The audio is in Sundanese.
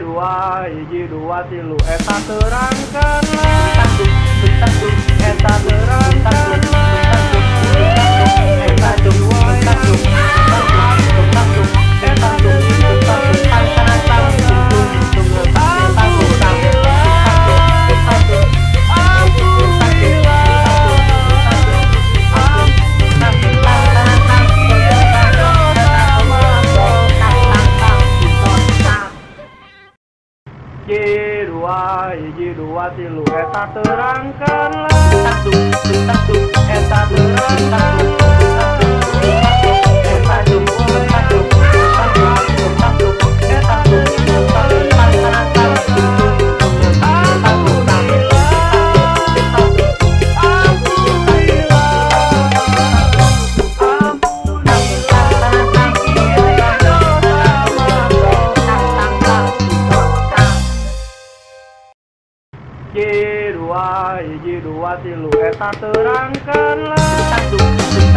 dua hiji dua tilu. Eta terangkanlah jiruajiruatilu eta terangkan eta terangkan J2 J2 tilu eta terangkanlah